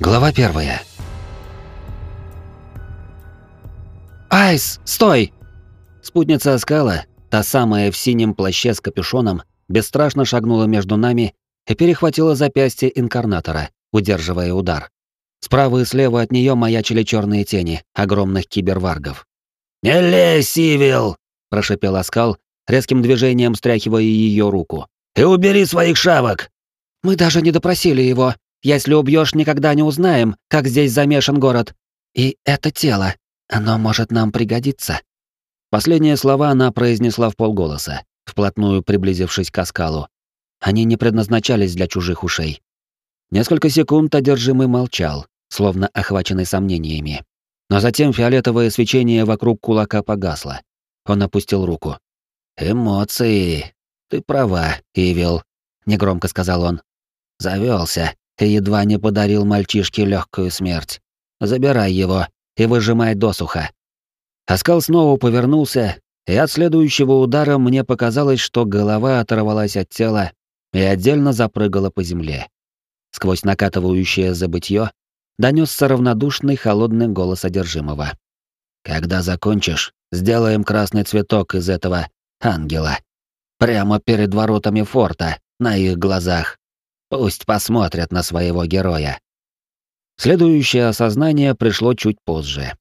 Глава первая. «Айс, стой!» Спутница Аскала, та самая в синем плаще с капюшоном, бесстрашно шагнула между нами и перехватила запястье инкарнатора, удерживая удар. Справа и слева от нее маячили черные тени огромных киберваргов. «Не лезь, Сивил!» – прошепел Аскал, резким движением стряхивая ее руку. «И убери своих шавок!» «Мы даже не допросили его», если убьешь, никогда не узнаем, как здесь замешан город. И это тело, оно может нам пригодиться». Последние слова она произнесла в полголоса, вплотную приблизившись к оскалу. Они не предназначались для чужих ушей. Несколько секунд одержимый молчал, словно охваченный сомнениями. Но затем фиолетовое свечение вокруг кулака погасло. Он опустил руку. «Эмоции. Ты права, Ивил», — негромко сказал он. Завелся. Ты едва не подарил мальчишке легкую смерть. Забирай его и выжимай досуха. Оскал снова повернулся, и от следующего удара мне показалось, что голова оторвалась от тела и отдельно запрыгала по земле. Сквозь накатывающее забытье донесся равнодушный холодный голос одержимого. «Когда закончишь, сделаем красный цветок из этого ангела. Прямо перед воротами форта, на их глазах. Пусть посмотрят на своего героя. Следующее осознание пришло чуть позже.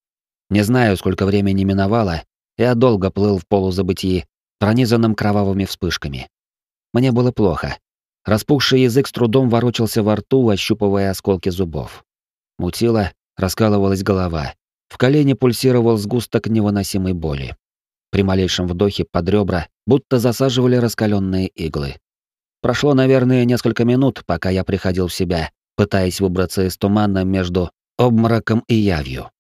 Не знаю, сколько времени миновало, я долго плыл в полузабытии, пронизанном кровавыми вспышками. Мне было плохо. Распухший язык с трудом ворочался во рту, ощупывая осколки зубов. Мутило, раскалывалась голова. В колене пульсировал сгусток невыносимой боли. При малейшем вдохе под ребра будто засаживали раскаленные иглы. Прошло, наверное, несколько минут, пока я приходил в себя, пытаясь выбраться из тумана между обмороком и явью.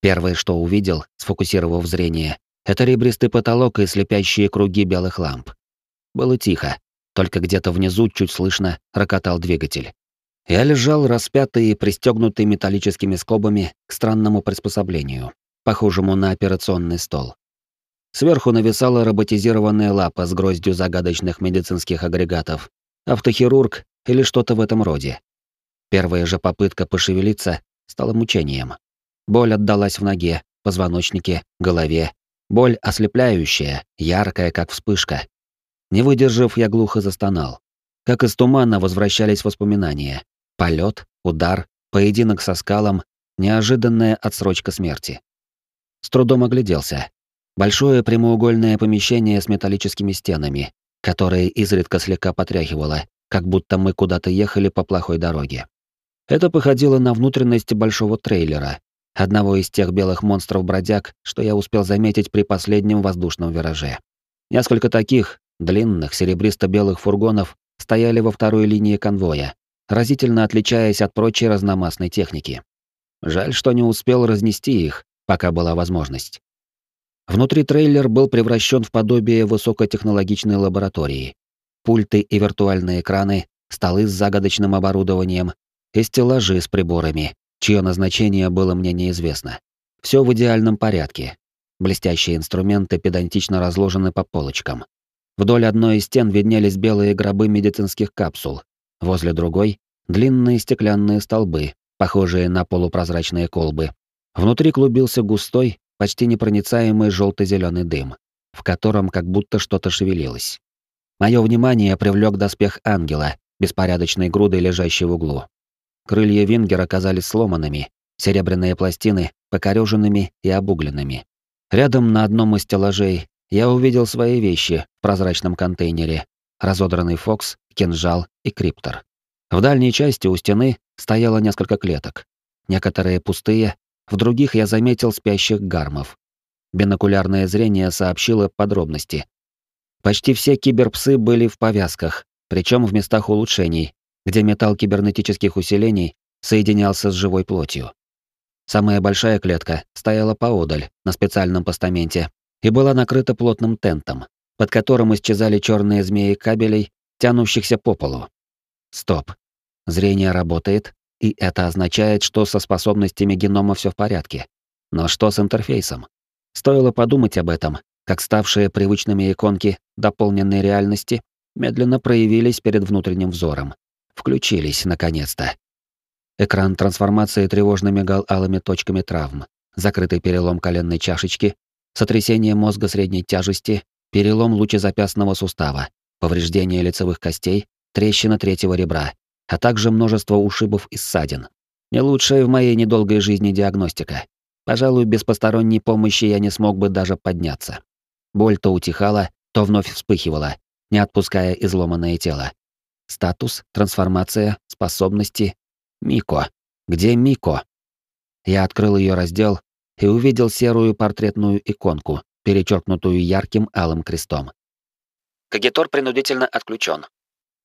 Первое, что увидел, сфокусировав зрение, это ребристый потолок и слепящие круги белых ламп. Было тихо, только где-то внизу чуть слышно рокотал двигатель. Я лежал распятый и пристегнутый металлическими скобами к странному приспособлению, похожему на операционный стол. Сверху нависала роботизированная лапа с гроздью загадочных медицинских агрегатов, автохирург или что-то в этом роде. Первая же попытка пошевелиться стала мучением. Боль отдалась в ноге, позвоночнике, голове. Боль ослепляющая, яркая, как вспышка. Не выдержав, я глухо застонал. Как из тумана возвращались воспоминания. Полет, удар, поединок со скалом, неожиданная отсрочка смерти. С трудом огляделся. Большое прямоугольное помещение с металлическими стенами, которые изредка слегка потряхивало, как будто мы куда-то ехали по плохой дороге. Это походило на внутренность большого трейлера, одного из тех белых монстров-бродяг, что я успел заметить при последнем воздушном вираже. Несколько таких, длинных, серебристо-белых фургонов стояли во второй линии конвоя, разительно отличаясь от прочей разномастной техники. Жаль, что не успел разнести их, пока была возможность. Внутри трейлер был превращен в подобие высокотехнологичной лаборатории. Пульты и виртуальные экраны, столы с загадочным оборудованием и стеллажи с приборами, чье назначение было мне неизвестно. Все в идеальном порядке. Блестящие инструменты педантично разложены по полочкам. Вдоль одной из стен виднелись белые гробы медицинских капсул. Возле другой — длинные стеклянные столбы, похожие на полупрозрачные колбы. Внутри клубился густой, почти непроницаемый желто-зеленый дым, в котором как будто что-то шевелилось. Мое внимание привлек доспех ангела, беспорядочной грудой лежащей в углу. Крылья Вингера оказались сломанными, серебряные пластины покореженными и обугленными. Рядом на одном из стеллажей я увидел свои вещи в прозрачном контейнере, разодранный фокс, кинжал и криптор. В дальней части у стены стояло несколько клеток. Некоторые пустые, в других я заметил спящих гармов. Бинокулярное зрение сообщило подробности. Почти все киберпсы были в повязках, причем в местах улучшений, где металл кибернетических усилений соединялся с живой плотью. Самая большая клетка стояла поодаль, на специальном постаменте, и была накрыта плотным тентом, под которым исчезали черные змеи кабелей, тянущихся по полу. Стоп. Зрение работает, и это означает, что со способностями генома все в порядке. Но что с интерфейсом? Стоило подумать об этом, как ставшие привычными иконки дополненной реальности медленно проявились перед внутренним взором. Включились, наконец-то. Экран трансформации тревожно мигал алыми точками травм. Закрытый перелом коленной чашечки, сотрясение мозга средней тяжести, перелом лучезапястного сустава, повреждение лицевых костей, трещина третьего ребра, а также множество ушибов и ссадин. Не лучшая в моей недолгой жизни диагностика. Пожалуй, без посторонней помощи я не смог бы даже подняться. Боль то утихала, то вновь вспыхивала, не отпуская изломанное тело. Статус, трансформация, способности. Мико. Где Мико? Я открыл ее раздел и увидел серую портретную иконку, перечеркнутую ярким алым крестом. Кагитор принудительно отключен.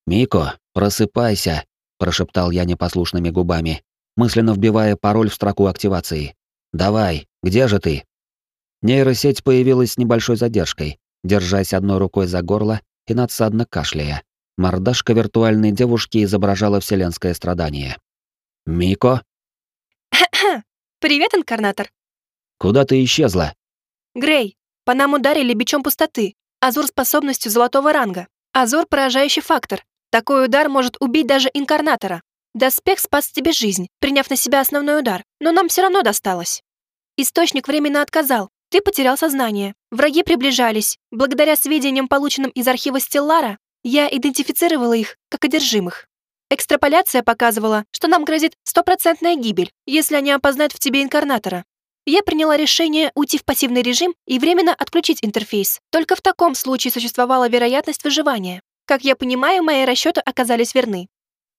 «Мико, просыпайся», — прошептал я непослушными губами, мысленно вбивая пароль в строку активации. «Давай, где же ты?» Нейросеть появилась с небольшой задержкой, держась одной рукой за горло и надсадно кашляя. Мордашка виртуальной девушки изображала вселенское страдание. «Мико?» «Привет, инкарнатор!» «Куда ты исчезла?» «Грей, по нам ударили бичом пустоты. Азур способностью золотого ранга. Азур — поражающий фактор. Такой удар может убить даже инкарнатора. Доспех спас тебе жизнь, приняв на себя основной удар, но нам все равно досталось. Источник временно отказал, ты потерял сознание. Враги приближались. Благодаря сведениям, полученным из архива Стеллара, я идентифицировала их как одержимых. Экстраполяция показывала, что нам грозит стопроцентная гибель, если они опознают в тебе инкарнатора. Я приняла решение уйти в пассивный режим и временно отключить интерфейс. Только в таком случае существовала вероятность выживания. Как я понимаю, мои расчеты оказались верны.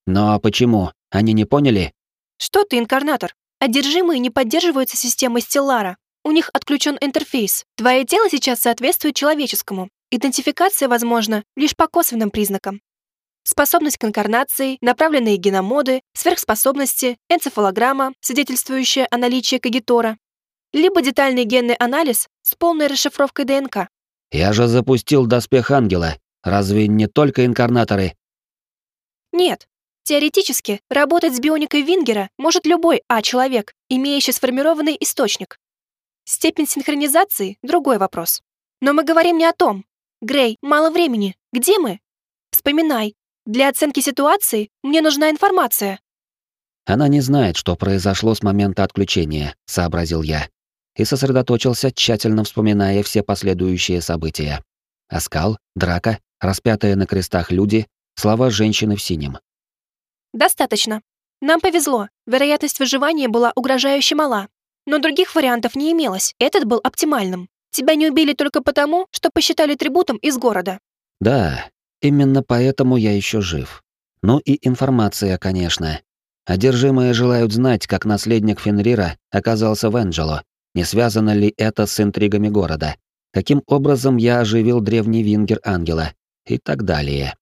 Но почему? Они не поняли? Что ты, инкарнатор? Одержимые не поддерживаются системой Стеллара. У них отключен интерфейс. Твое тело сейчас соответствует человеческому. Идентификация возможна лишь по косвенным признакам. Способность к инкарнации, направленные геномоды, сверхспособности, энцефалограмма, свидетельствующая о наличии кагитора, либо детальный генный анализ с полной расшифровкой ДНК. Я же запустил доспех ангела. Разве не только инкарнаторы? Нет. Теоретически, работать с бионикой Вингера может любой А-человек, имеющий сформированный источник. Степень синхронизации — другой вопрос. Но мы говорим не о том. Грей, мало времени. Где мы? Вспоминай. Для оценки ситуации мне нужна информация. Она не знает, что произошло с момента отключения, сообразил я и сосредоточился, тщательно вспоминая все последующие события. Оскал, драка, распятые на крестах люди, слова женщины в синем. «Достаточно. Нам повезло. Вероятность выживания была угрожающе мала. Но других вариантов не имелось. Этот был оптимальным. Тебя не убили только потому, что посчитали трибутом из города». «Да, именно поэтому я еще жив. Ну и информация, конечно. Одержимые желают знать, как наследник Фенрира оказался в Энджело, не связано ли это с интригами города? Каким образом я оживил древний вингер ангела? И так далее.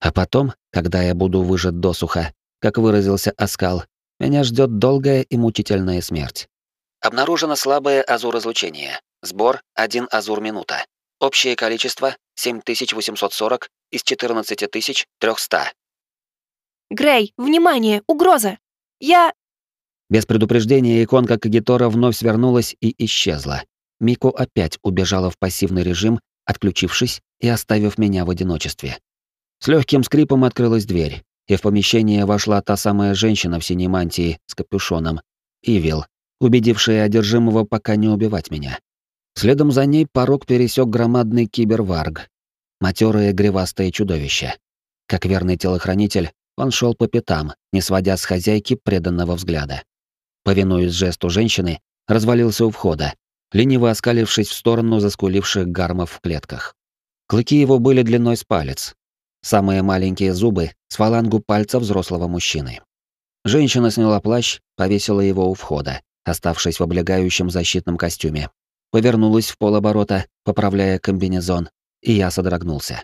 А потом, когда я буду выжат досуха, как выразился Аскал, меня ждет долгая и мучительная смерть. Обнаружено слабое азур-излучение. Сбор — 1 азур-минута. Общее количество — 7840 из 14300. Грей, внимание, угроза! Я... Без предупреждения иконка Кагитора вновь свернулась и исчезла. Мико опять убежала в пассивный режим, отключившись и оставив меня в одиночестве. С легким скрипом открылась дверь, и в помещение вошла та самая женщина в синей мантии с капюшоном, Ивил, убедившая одержимого пока не убивать меня. Следом за ней порог пересек громадный киберварг, матерое гривастое чудовище. Как верный телохранитель, он шел по пятам, не сводя с хозяйки преданного взгляда повинуясь жесту женщины, развалился у входа, лениво оскалившись в сторону заскуливших гармов в клетках. Клыки его были длиной с палец. Самые маленькие зубы с фалангу пальца взрослого мужчины. Женщина сняла плащ, повесила его у входа, оставшись в облегающем защитном костюме. Повернулась в полоборота, поправляя комбинезон, и я содрогнулся.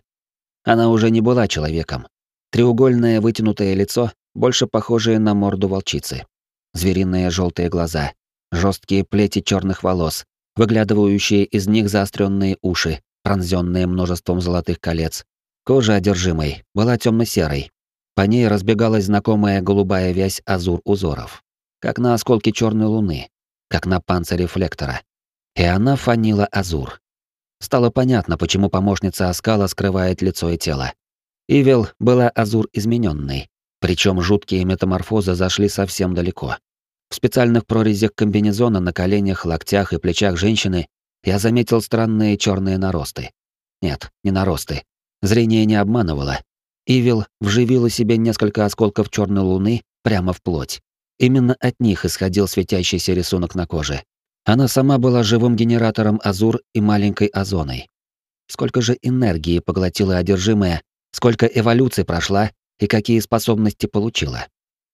Она уже не была человеком. Треугольное вытянутое лицо, больше похожее на морду волчицы звериные желтые глаза, жесткие плети черных волос, выглядывающие из них заостренные уши, пронзенные множеством золотых колец. Кожа одержимой была темно-серой. По ней разбегалась знакомая голубая вязь азур-узоров, как на осколке черной луны, как на панцире флектора. И она фанила азур. Стало понятно, почему помощница Аскала скрывает лицо и тело. Ивел была азур измененной, Причем жуткие метаморфозы зашли совсем далеко. В специальных прорезях комбинезона на коленях, локтях и плечах женщины я заметил странные черные наросты. Нет, не наросты. Зрение не обманывало. Ивил вживила себе несколько осколков черной луны прямо в плоть. Именно от них исходил светящийся рисунок на коже. Она сама была живым генератором Азур и маленькой Озоной. Сколько же энергии поглотила одержимая, сколько эволюций прошла и какие способности получила.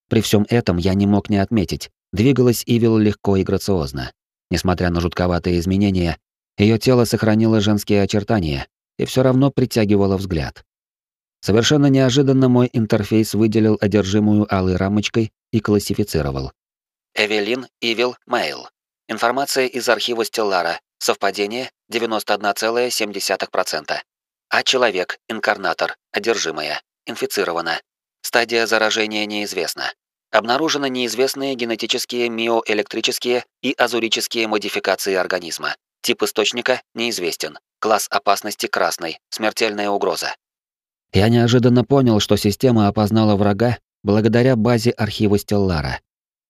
При всем этом я не мог не отметить, двигалась Ивил легко и грациозно. Несмотря на жутковатые изменения, ее тело сохранило женские очертания и все равно притягивало взгляд. Совершенно неожиданно мой интерфейс выделил одержимую алой рамочкой и классифицировал. Эвелин Ивил Мейл. Информация из архива Стеллара. Совпадение 91,7%. А человек, инкарнатор, одержимая, инфицирована. Стадия заражения неизвестна. Обнаружены неизвестные генетические, миоэлектрические и азурические модификации организма. Тип источника неизвестен. Класс опасности красный. Смертельная угроза. Я неожиданно понял, что система опознала врага благодаря базе архива Стеллара,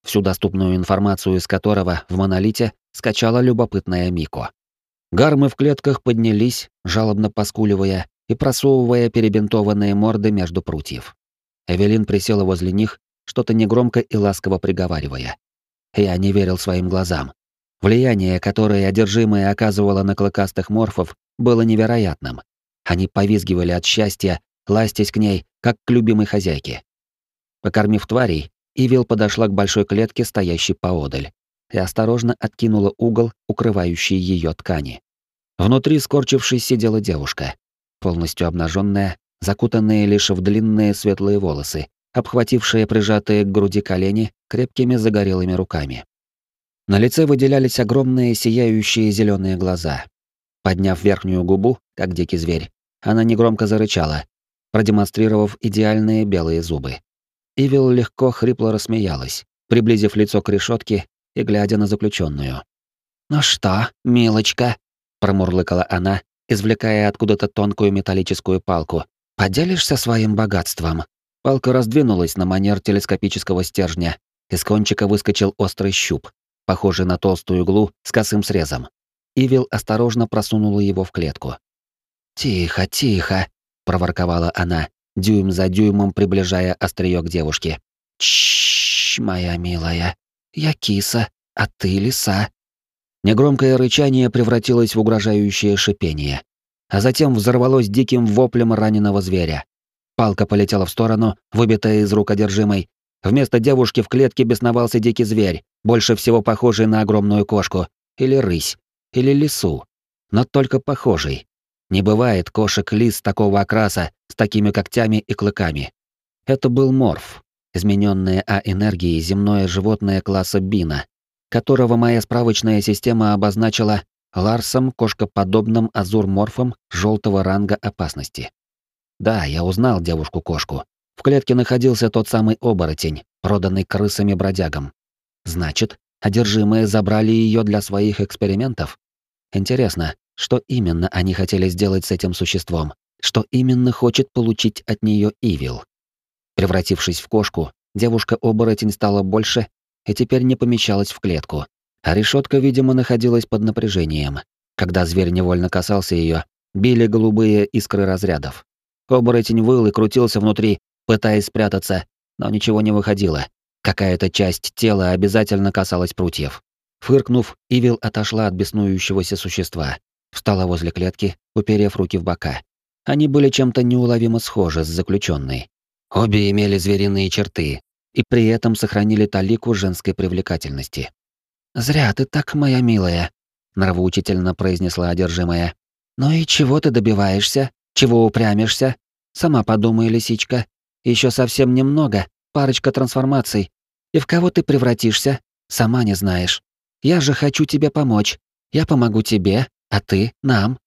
всю доступную информацию из которого в монолите скачала любопытная Мико. Гармы в клетках поднялись, жалобно поскуливая и просовывая перебинтованные морды между прутьев. Эвелин присела возле них, что-то негромко и ласково приговаривая. Я не верил своим глазам. Влияние, которое одержимое оказывало на клыкастых морфов, было невероятным. Они повизгивали от счастья, ластясь к ней, как к любимой хозяйке. Покормив тварей, Ивил подошла к большой клетке, стоящей поодаль и осторожно откинула угол, укрывающий ее ткани. Внутри, скорчившись, сидела девушка, полностью обнаженная, закутанная лишь в длинные светлые волосы, обхватившая прижатые к груди колени крепкими загорелыми руками. На лице выделялись огромные сияющие зеленые глаза. Подняв верхнюю губу, как дикий зверь, она негромко зарычала, продемонстрировав идеальные белые зубы. Ивил легко хрипло рассмеялась, приблизив лицо к решетке и глядя на заключенную. «Ну что, милочка?» — промурлыкала она, извлекая откуда-то тонкую металлическую палку. «Поделишься своим богатством?» Палка раздвинулась на манер телескопического стержня. Из кончика выскочил острый щуп, похожий на толстую иглу с косым срезом. Ивил осторожно просунула его в клетку. «Тихо, тихо», — проворковала она, дюйм за дюймом приближая острие к девушке. «Чшш, моя милая, я киса, а ты лиса». Негромкое рычание превратилось в угрожающее шипение, а затем взорвалось диким воплем раненого зверя. Палка полетела в сторону, выбитая из рук одержимой. Вместо девушки в клетке бесновался дикий зверь, больше всего похожий на огромную кошку, или рысь, или лису, но только похожий. Не бывает кошек-лис такого окраса, с такими когтями и клыками. Это был морф, измененное А-энергией земное животное класса Бина, которого моя справочная система обозначила Ларсом, кошкоподобным азурморфом желтого ранга опасности. Да, я узнал девушку-кошку. В клетке находился тот самый оборотень, проданный крысами-бродягам. Значит, одержимые забрали ее для своих экспериментов? Интересно, что именно они хотели сделать с этим существом? Что именно хочет получить от нее Ивил? Превратившись в кошку, девушка-оборотень стала больше и теперь не помещалась в клетку. А решетка, видимо, находилась под напряжением. Когда зверь невольно касался ее, били голубые искры разрядов. Оборотень выл и крутился внутри, пытаясь спрятаться, но ничего не выходило. Какая-то часть тела обязательно касалась прутьев. Фыркнув, Ивил отошла от беснующегося существа, встала возле клетки, уперев руки в бока. Они были чем-то неуловимо схожи с заключенной. Обе имели звериные черты и при этом сохранили талику женской привлекательности. «Зря ты так, моя милая», — нравоучительно произнесла одержимая. «Ну и чего ты добиваешься? Чего упрямишься? Сама подумай, лисичка. Еще совсем немного, парочка трансформаций. И в кого ты превратишься? Сама не знаешь. Я же хочу тебе помочь. Я помогу тебе, а ты — нам».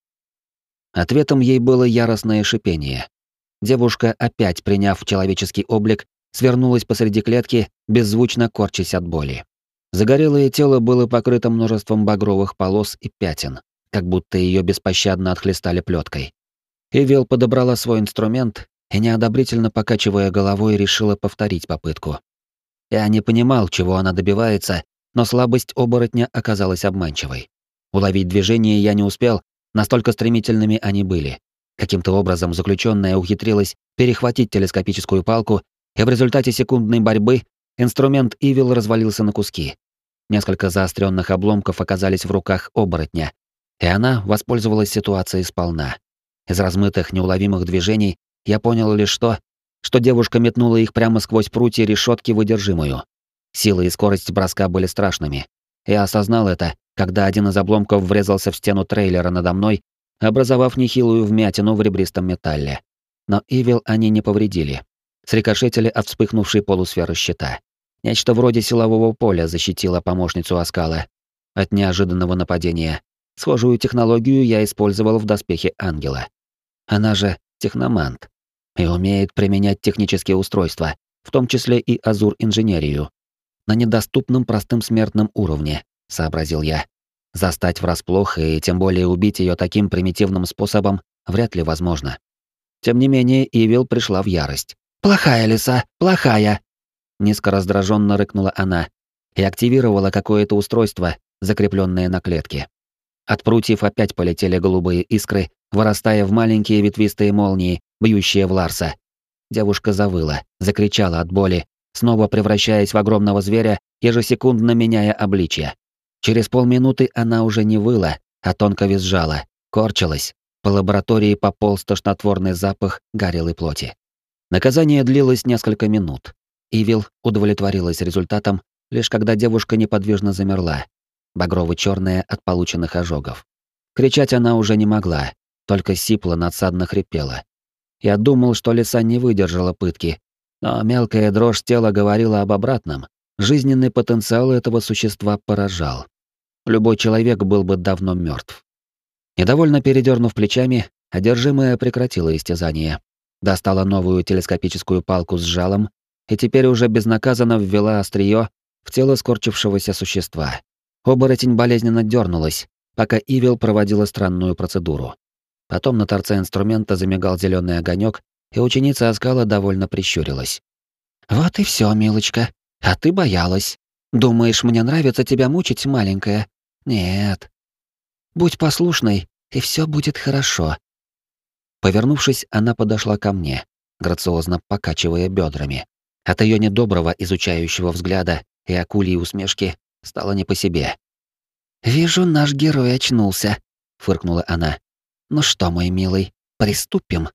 Ответом ей было яростное шипение. Девушка, опять приняв человеческий облик, свернулась посреди клетки, беззвучно корчась от боли. Загорелое тело было покрыто множеством багровых полос и пятен, как будто ее беспощадно отхлестали плеткой. Ивел подобрала свой инструмент и, неодобрительно покачивая головой, решила повторить попытку. Я не понимал, чего она добивается, но слабость оборотня оказалась обманчивой. Уловить движение я не успел, настолько стремительными они были. Каким-то образом заключенная ухитрилась перехватить телескопическую палку, и в результате секундной борьбы инструмент Ивил развалился на куски. Несколько заостренных обломков оказались в руках оборотня, и она воспользовалась ситуацией сполна. Из размытых неуловимых движений я понял лишь то, что девушка метнула их прямо сквозь прутья решетки выдержимую. Сила и скорость броска были страшными. Я осознал это, когда один из обломков врезался в стену трейлера надо мной, образовав нехилую вмятину в ребристом металле. Но Ивил они не повредили. Срикошетили от вспыхнувшей полусферы щита. Нечто вроде силового поля защитило помощницу Аскала от неожиданного нападения. Схожую технологию я использовал в доспехе ангела. Она же техномант и умеет применять технические устройства, в том числе и азур-инженерию. На недоступном простым смертным уровне, сообразил я. Застать врасплох и тем более убить ее таким примитивным способом вряд ли возможно. Тем не менее, Ивил пришла в ярость. «Плохая лиса, плохая!» Низко раздраженно рыкнула она и активировала какое-то устройство, закрепленное на клетке. От прутьев опять полетели голубые искры, вырастая в маленькие ветвистые молнии, бьющие в Ларса. Девушка завыла, закричала от боли, снова превращаясь в огромного зверя, ежесекундно меняя обличье. Через полминуты она уже не выла, а тонко визжала, корчилась. По лаборатории пополз тошнотворный запах горелой плоти. Наказание длилось несколько минут. Ивил удовлетворилась результатом, лишь когда девушка неподвижно замерла, багрово-черная от полученных ожогов. Кричать она уже не могла, только сипло надсадно хрипела. Я думал, что лиса не выдержала пытки, но мелкая дрожь тела говорила об обратном. Жизненный потенциал этого существа поражал. Любой человек был бы давно мертв. Недовольно передернув плечами, одержимая прекратила истязание. Достала новую телескопическую палку с жалом и теперь уже безнаказанно ввела острие в тело скорчившегося существа. Оборотень болезненно дернулась, пока Ивил проводила странную процедуру. Потом на торце инструмента замигал зеленый огонек, и ученица Аскала довольно прищурилась. «Вот и все, милочка. А ты боялась. Думаешь, мне нравится тебя мучить, маленькая? Нет. Будь послушной, и все будет хорошо». Повернувшись, она подошла ко мне, грациозно покачивая бедрами. От ее недоброго изучающего взгляда и акульей усмешки стало не по себе. «Вижу, наш герой очнулся», — фыркнула она. «Ну что, мой милый, приступим?»